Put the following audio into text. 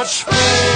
much pain.